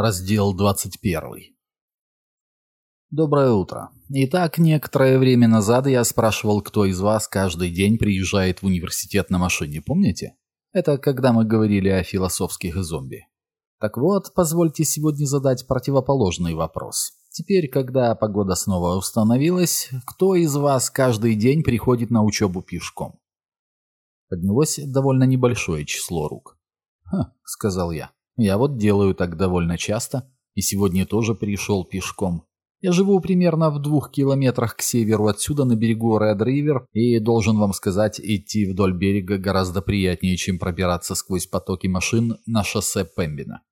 Раздел 21. Доброе утро. Итак, некоторое время назад я спрашивал, кто из вас каждый день приезжает в университет на машине, помните? Это когда мы говорили о философских зомби. Так вот, позвольте сегодня задать противоположный вопрос. Теперь, когда погода снова установилась, кто из вас каждый день приходит на учебу пешком? Поднялось довольно небольшое число рук. «Ха», — сказал я. Я вот делаю так довольно часто, и сегодня тоже пришел пешком. Я живу примерно в двух километрах к северу отсюда на берегу Ред-Ривер, и должен вам сказать, идти вдоль берега гораздо приятнее, чем пробираться сквозь потоки машин на шоссе Пембина.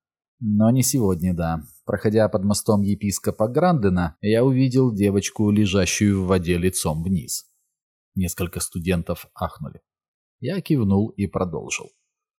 Но не сегодня, да. Проходя под мостом епископа Грандена, я увидел девочку, лежащую в воде лицом вниз. Несколько студентов ахнули. Я кивнул и продолжил.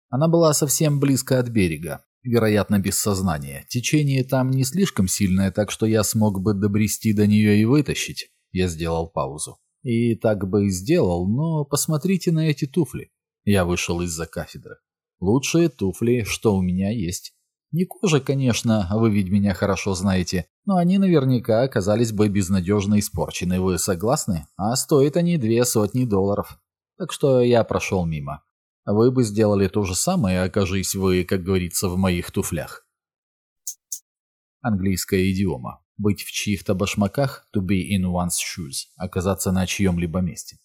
Она была совсем близко от берега, вероятно, без сознания. Течение там не слишком сильное, так что я смог бы добрести до нее и вытащить. Я сделал паузу. И так бы и сделал, но посмотрите на эти туфли. Я вышел из-за кафедры. Лучшие туфли, что у меня есть. Не кожа, конечно, вы ведь меня хорошо знаете, но они наверняка оказались бы безнадежно испорчены, вы согласны? А стоят они две сотни долларов. Так что я прошел мимо. Вы бы сделали то же самое, окажись вы, как говорится, в моих туфлях. Английская идиома. Быть в чьих-то башмаках, to be in one's shoes, оказаться на чьем-либо месте.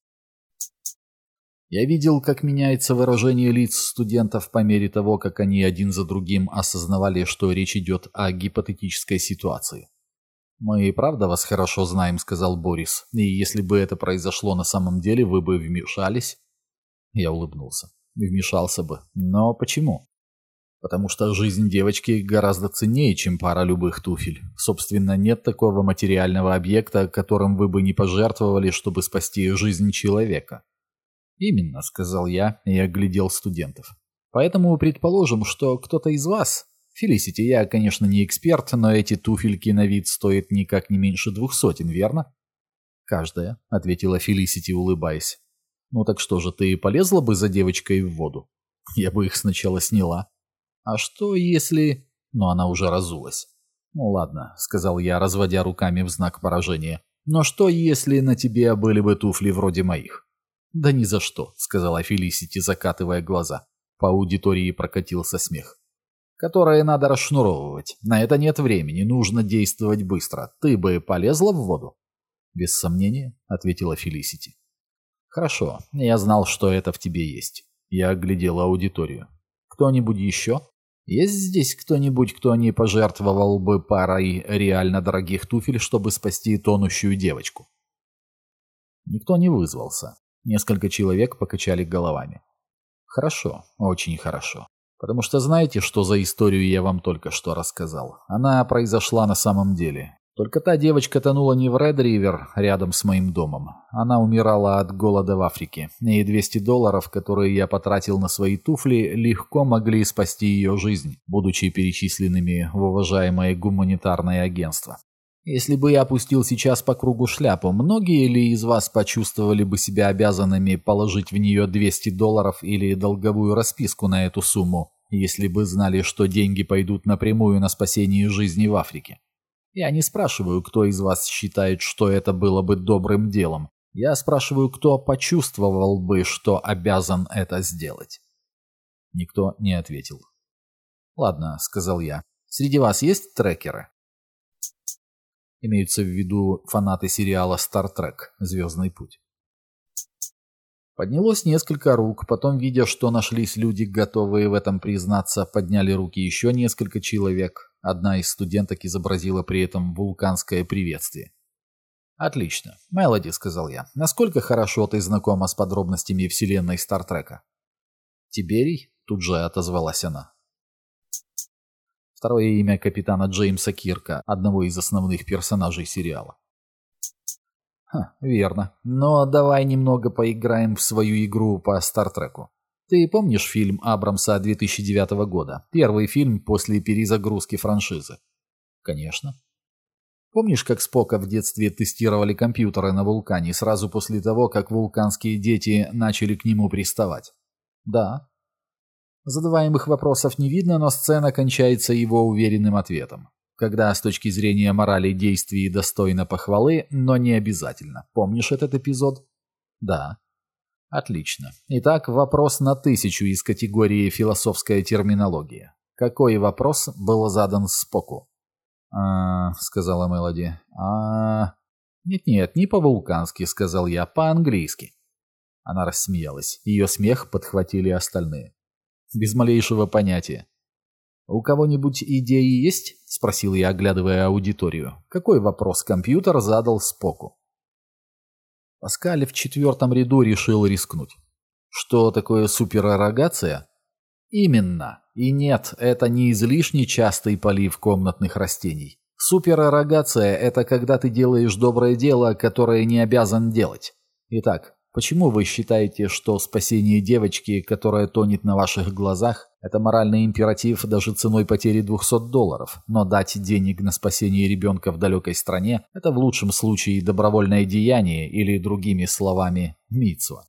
Я видел, как меняется выражение лиц студентов по мере того, как они один за другим осознавали, что речь идет о гипотетической ситуации. «Мы и правда вас хорошо знаем», — сказал Борис. «И если бы это произошло на самом деле, вы бы вмешались?» Я улыбнулся вмешался бы. Но почему? Потому что жизнь девочки гораздо ценнее, чем пара любых туфель. Собственно, нет такого материального объекта, которым вы бы не пожертвовали, чтобы спасти жизнь человека. «Именно», — сказал я и оглядел студентов. «Поэтому предположим, что кто-то из вас...» «Фелисити, я, конечно, не эксперт, но эти туфельки на вид стоят никак не меньше двух сотен, верно?» «Каждая», — ответила Фелисити, улыбаясь. Ну так что же, ты полезла бы за девочкой в воду? Я бы их сначала сняла. А что если... Но она уже разулась. Ну ладно, сказал я, разводя руками в знак поражения. Но что если на тебе были бы туфли вроде моих? Да ни за что, сказала Фелисити, закатывая глаза. По аудитории прокатился смех. Которые надо расшнуровывать. На это нет времени, нужно действовать быстро. Ты бы полезла в воду? Без сомнения, ответила Фелисити. «Хорошо, я знал, что это в тебе есть». Я оглядел аудиторию. «Кто-нибудь еще? Есть здесь кто-нибудь, кто не пожертвовал бы парой реально дорогих туфель, чтобы спасти тонущую девочку?» Никто не вызвался. Несколько человек покачали головами. «Хорошо, очень хорошо. Потому что знаете, что за историю я вам только что рассказал? Она произошла на самом деле. Только та девочка тонула не в Ред-Ривер, рядом с моим домом. Она умирала от голода в Африке, и 200 долларов, которые я потратил на свои туфли, легко могли спасти ее жизнь, будучи перечисленными в уважаемое гуманитарное агентство. Если бы я опустил сейчас по кругу шляпу, многие ли из вас почувствовали бы себя обязанными положить в нее 200 долларов или долговую расписку на эту сумму, если бы знали, что деньги пойдут напрямую на спасение жизни в Африке? Я не спрашиваю, кто из вас считает, что это было бы добрым делом. Я спрашиваю, кто почувствовал бы, что обязан это сделать. Никто не ответил. «Ладно», — сказал я. «Среди вас есть трекеры?» Имеются в виду фанаты сериала «Стар Трек. Звездный путь». Поднялось несколько рук, потом, видя, что нашлись люди, готовые в этом признаться, подняли руки еще несколько человек. Одна из студенток изобразила при этом вулканское приветствие. «Отлично. Мелоди», — сказал я, — «насколько хорошо ты знакома с подробностями вселенной Стартрека?» «Тиберий?» — тут же отозвалась она. Второе имя капитана Джеймса Кирка, одного из основных персонажей сериала. Ха, верно. Но давай немного поиграем в свою игру по Стартреку. Ты помнишь фильм Абрамса 2009 года? Первый фильм после перезагрузки франшизы. Конечно. Помнишь, как Спока в детстве тестировали компьютеры на вулкане сразу после того, как вулканские дети начали к нему приставать? Да. Задаваемых вопросов не видно, но сцена кончается его уверенным ответом. Когда с точки зрения морали действий достойно похвалы, но не обязательно. Помнишь этот эпизод? Да. Отлично. Итак, вопрос на тысячу из категории «философская терминология». Какой вопрос был задан Споку? «А...» — сказала Мелоди. «А...» «Нет-нет, не по-вулкански», — сказал я, — «по-английски». Она рассмеялась. Ее смех подхватили остальные. Без малейшего понятия. «У кого-нибудь идеи есть?» — спросил я, оглядывая аудиторию. «Какой вопрос компьютер задал Споку?» Паскаль в четвертом ряду решил рискнуть. «Что такое суперэрогация?» «Именно. И нет, это не излишне частый полив комнатных растений. Суперэрогация – это когда ты делаешь доброе дело, которое не обязан делать. Итак, почему вы считаете, что спасение девочки, которая тонет на ваших глазах, это моральный императив даже ценой потери 200 долларов, но дать денег на спасение ребенка в далекой стране – это в лучшем случае добровольное деяние или, другими словами, митсва.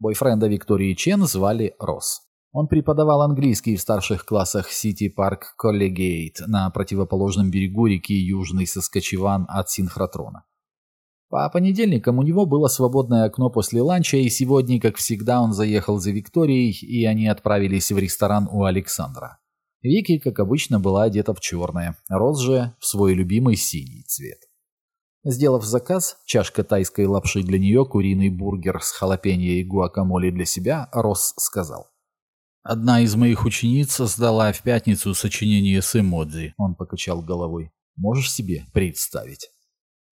Бойфренда Виктории Чен звали Росс. Он преподавал английский в старших классах Сити Парк Коллегейт на противоположном берегу реки Южный Соскочеван от синхротрона. По понедельникам у него было свободное окно после ланча, и сегодня, как всегда, он заехал за Викторией, и они отправились в ресторан у Александра. Вики, как обычно, была одета в черное, Роз же в свой любимый синий цвет. Сделав заказ, чашка тайской лапши для нее, куриный бургер с халапеньо и гуакамоле для себя, Росс сказал. Одна из моих учениц создала в пятницу сочинение с эмодзи. Он покачал головой. Можешь себе представить?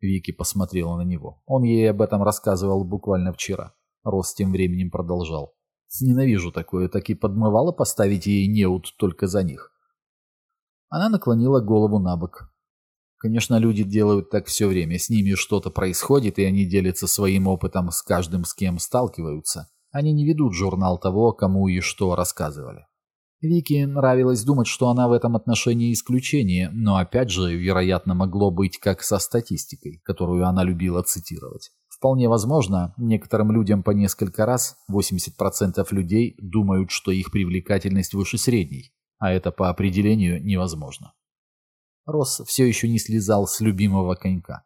Вики посмотрела на него. Он ей об этом рассказывал буквально вчера. Рос тем временем продолжал. Ненавижу такое, так и подмывало поставить ей неуд только за них. Она наклонила голову на бок. Конечно, люди делают так все время. С ними что-то происходит, и они делятся своим опытом с каждым, с кем сталкиваются. Они не ведут журнал того, кому и что рассказывали. Вике нравилось думать, что она в этом отношении исключение, но опять же, вероятно, могло быть как со статистикой, которую она любила цитировать. Вполне возможно, некоторым людям по несколько раз 80% людей думают, что их привлекательность выше средней, а это по определению невозможно. Росс все еще не слезал с любимого конька.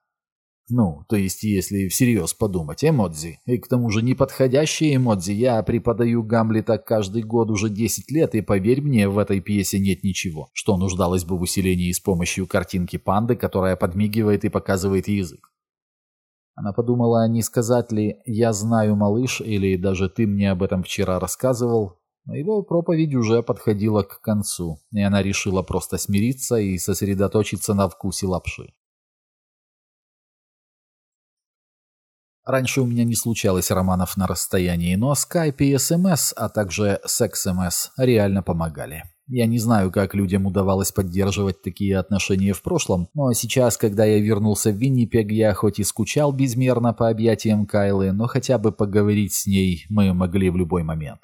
Ну, то есть, если всерьез подумать, эмодзи. И к тому же неподходящие эмодзи. Я преподаю Гамлета каждый год уже 10 лет, и поверь мне, в этой пьесе нет ничего, что нуждалось бы в усилении с помощью картинки панды, которая подмигивает и показывает язык. Она подумала, не сказать ли «я знаю, малыш» или «даже ты мне об этом вчера рассказывал», но его проповедь уже подходила к концу, и она решила просто смириться и сосредоточиться на вкусе лапши. Раньше у меня не случалось романов на расстоянии, но Skype и SMS, а также секс-МС реально помогали. Я не знаю, как людям удавалось поддерживать такие отношения в прошлом, но сейчас, когда я вернулся в Виннипег, я хоть и скучал безмерно по объятиям Кайлы, но хотя бы поговорить с ней мы могли в любой момент.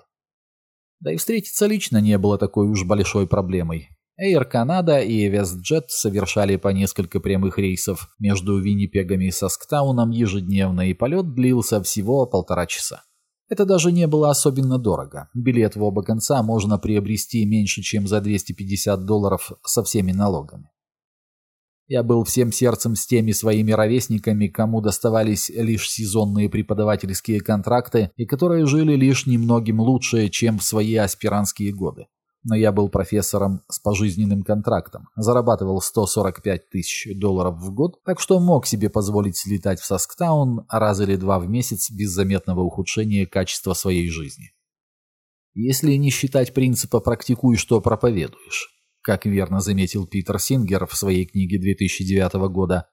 Да и встретиться лично не было такой уж большой проблемой. Air Canada и WestJet совершали по несколько прямых рейсов между Виннипегом и Сасктауном ежедневно, и полет длился всего полтора часа. Это даже не было особенно дорого. Билет в оба конца можно приобрести меньше, чем за 250 долларов со всеми налогами. Я был всем сердцем с теми своими ровесниками, кому доставались лишь сезонные преподавательские контракты и которые жили лишь немногим лучше, чем в свои аспирантские годы но я был профессором с пожизненным контрактом, зарабатывал 145 тысяч долларов в год, так что мог себе позволить слетать в Сасктаун раз или два в месяц без заметного ухудшения качества своей жизни. Если не считать принципа «практикуй, что проповедуешь», как верно заметил Питер Сингер в своей книге 2009 года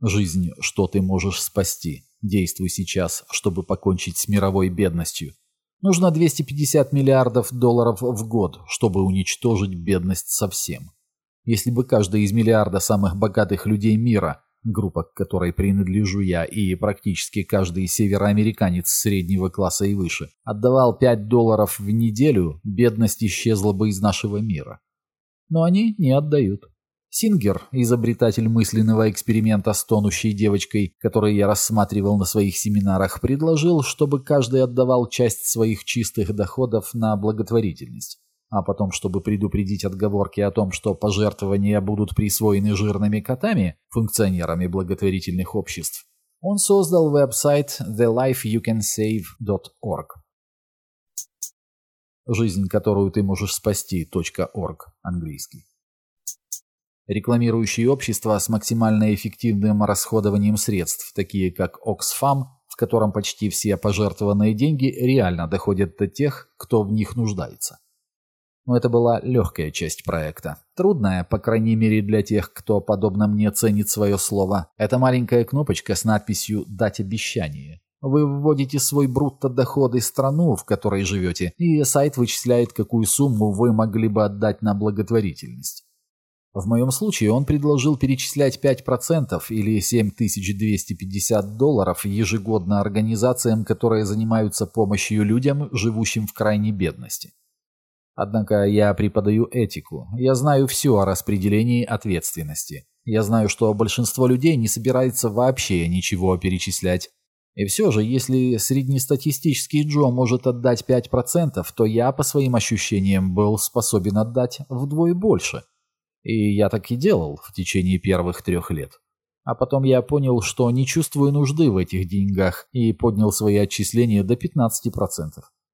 «Жизнь, что ты можешь спасти. Действуй сейчас, чтобы покончить с мировой бедностью». Нужно 250 миллиардов долларов в год, чтобы уничтожить бедность совсем. Если бы каждый из миллиарда самых богатых людей мира, группа к которой принадлежу я и практически каждый североамериканец среднего класса и выше, отдавал 5 долларов в неделю, бедность исчезла бы из нашего мира. Но они не отдают. Сингер, изобретатель мысленного эксперимента с тонущей девочкой, который я рассматривал на своих семинарах, предложил, чтобы каждый отдавал часть своих чистых доходов на благотворительность. А потом, чтобы предупредить отговорки о том, что пожертвования будут присвоены жирными котами, функционерами благотворительных обществ, он создал веб-сайт thelifeyoucansave.org. Жизнь, которую ты можешь спасти. .org английский рекламирующие общества с максимально эффективным расходованием средств, такие как Oxfam, в котором почти все пожертвованные деньги реально доходят до тех, кто в них нуждается. Но это была легкая часть проекта. Трудная, по крайней мере для тех, кто, подобно мне, ценит свое слово. Это маленькая кнопочка с надписью «Дать обещание». Вы вводите свой брутто-доход и страну, в которой живете, и сайт вычисляет, какую сумму вы могли бы отдать на благотворительность. В моем случае он предложил перечислять 5% или 7250 долларов ежегодно организациям, которые занимаются помощью людям, живущим в крайней бедности. Однако я преподаю этику. Я знаю все о распределении ответственности. Я знаю, что большинство людей не собирается вообще ничего перечислять. И все же, если среднестатистический Джо может отдать 5%, то я, по своим ощущениям, был способен отдать вдвое больше – и я так и делал в течение первых трех лет. А потом я понял, что не чувствую нужды в этих деньгах и поднял свои отчисления до 15%.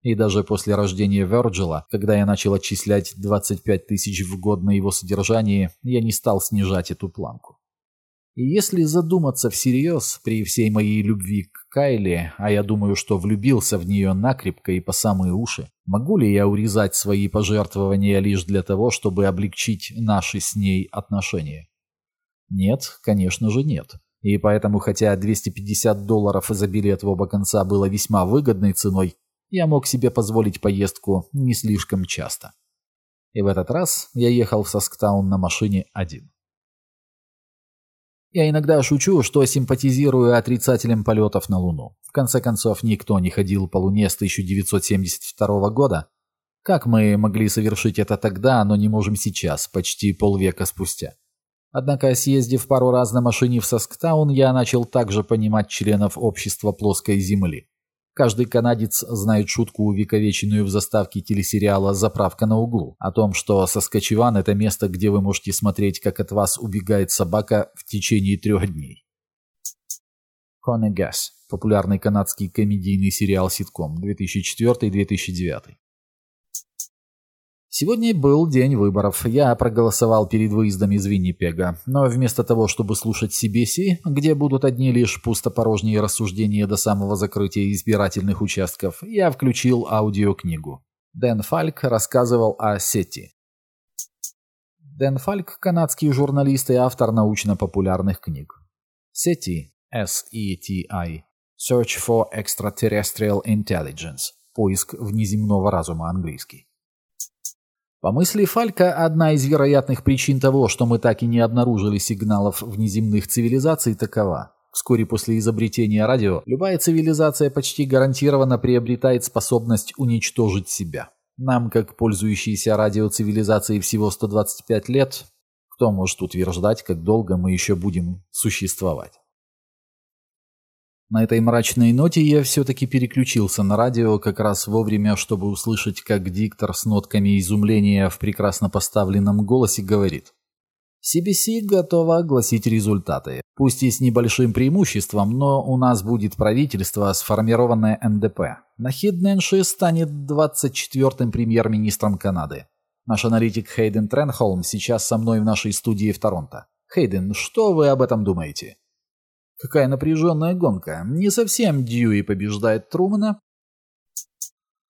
И даже после рождения Верджила, когда я начал отчислять 25 тысяч в год на его содержание, я не стал снижать эту планку. И если задуматься всерьез, при всей моей любви к Кайли, а я думаю, что влюбился в нее накрепко и по самые уши, могу ли я урезать свои пожертвования лишь для того, чтобы облегчить наши с ней отношения? Нет, конечно же нет. И поэтому, хотя 250 долларов за билет в оба конца было весьма выгодной ценой, я мог себе позволить поездку не слишком часто. И в этот раз я ехал в Сасктаун на машине один. Я иногда шучу, что симпатизирую отрицателям полетов на Луну. В конце концов, никто не ходил по Луне с 1972 года. Как мы могли совершить это тогда, но не можем сейчас, почти полвека спустя? Однако, съездив пару раз на машине в Сасктаун, я начал также понимать членов общества плоской Земли. Каждый канадец знает шутку, увековеченную в заставке телесериала «Заправка на углу», о том, что Соскочеван – это место, где вы можете смотреть, как от вас убегает собака в течение трех дней. Коне Гас – популярный канадский комедийный сериал-ситком 2004-2009. Сегодня был день выборов. Я проголосовал перед выездом из Виннипега. Но вместо того, чтобы слушать CBC, где будут одни лишь пустопорожние рассуждения до самого закрытия избирательных участков, я включил аудиокнигу. Дэн Фальк рассказывал о сети. Дэн Фальк – канадский журналист и автор научно-популярных книг. Сети – S-E-T-I – Search for Extraterrestrial Intelligence – поиск внеземного разума английский. По мысли Фалька, одна из вероятных причин того, что мы так и не обнаружили сигналов внеземных цивилизаций, такова. Вскоре после изобретения радио, любая цивилизация почти гарантированно приобретает способность уничтожить себя. Нам, как пользующиеся радиоцивилизацией всего 125 лет, кто может утверждать, как долго мы еще будем существовать? На этой мрачной ноте я все-таки переключился на радио как раз вовремя, чтобы услышать, как диктор с нотками изумления в прекрасно поставленном голосе говорит. CBC готова огласить результаты. Пусть и с небольшим преимуществом, но у нас будет правительство, сформированное НДП. Нахид Нэнши станет 24-м премьер-министром Канады. Наш аналитик Хейден Тренхолм сейчас со мной в нашей студии в Торонто. Хейден, что вы об этом думаете? Какая напряженная гонка. Не совсем Дьюи побеждает Трумана.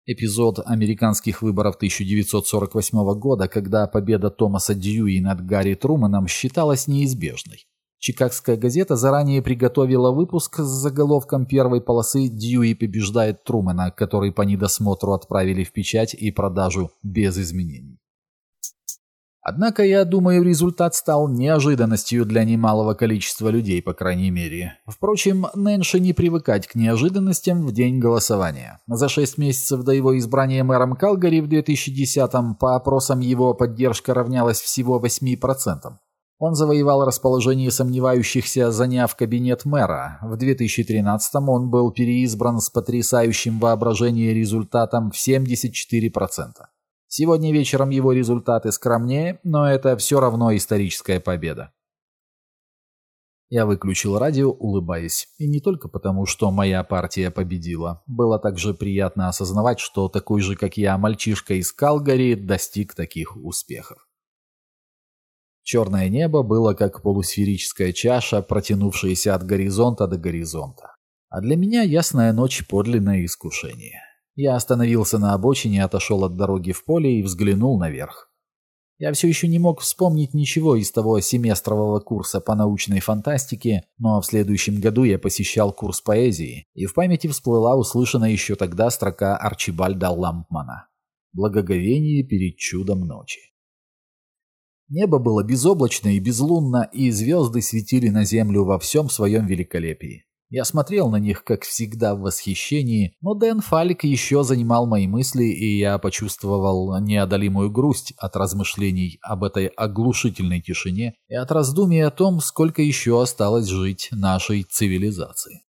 Эпизод американских выборов 1948 года, когда победа Томаса Дьюи над Гарри Труманом считалась неизбежной. Чикагская газета заранее приготовила выпуск с заголовком первой полосы «Дьюи побеждает Трумана», который по недосмотру отправили в печать и продажу без изменений. Однако, я думаю, результат стал неожиданностью для немалого количества людей, по крайней мере. Впрочем, Нэнши не привыкать к неожиданностям в день голосования. За шесть месяцев до его избрания мэром Калгари в 2010-м по опросам его поддержка равнялась всего 8%. Он завоевал расположение сомневающихся, заняв кабинет мэра. В 2013 он был переизбран с потрясающим воображением результатом в 74%. Сегодня вечером его результаты скромнее, но это все равно историческая победа. Я выключил радио, улыбаясь. И не только потому, что моя партия победила. Было также приятно осознавать, что такой же, как я, мальчишка из Калгари достиг таких успехов. Черное небо было как полусферическая чаша, протянувшаяся от горизонта до горизонта. А для меня ясная ночь – подлинное искушение. Я остановился на обочине, отошел от дороги в поле и взглянул наверх. Я все еще не мог вспомнить ничего из того семестрового курса по научной фантастике, но в следующем году я посещал курс поэзии, и в памяти всплыла услышанная еще тогда строка Арчибальда Лампмана «Благоговение перед чудом ночи». Небо было безоблачно и безлунно, и звезды светили на землю во всем своем великолепии. Я смотрел на них, как всегда, в восхищении, но Дэн Фалик еще занимал мои мысли, и я почувствовал неодолимую грусть от размышлений об этой оглушительной тишине и от раздумий о том, сколько еще осталось жить нашей цивилизации.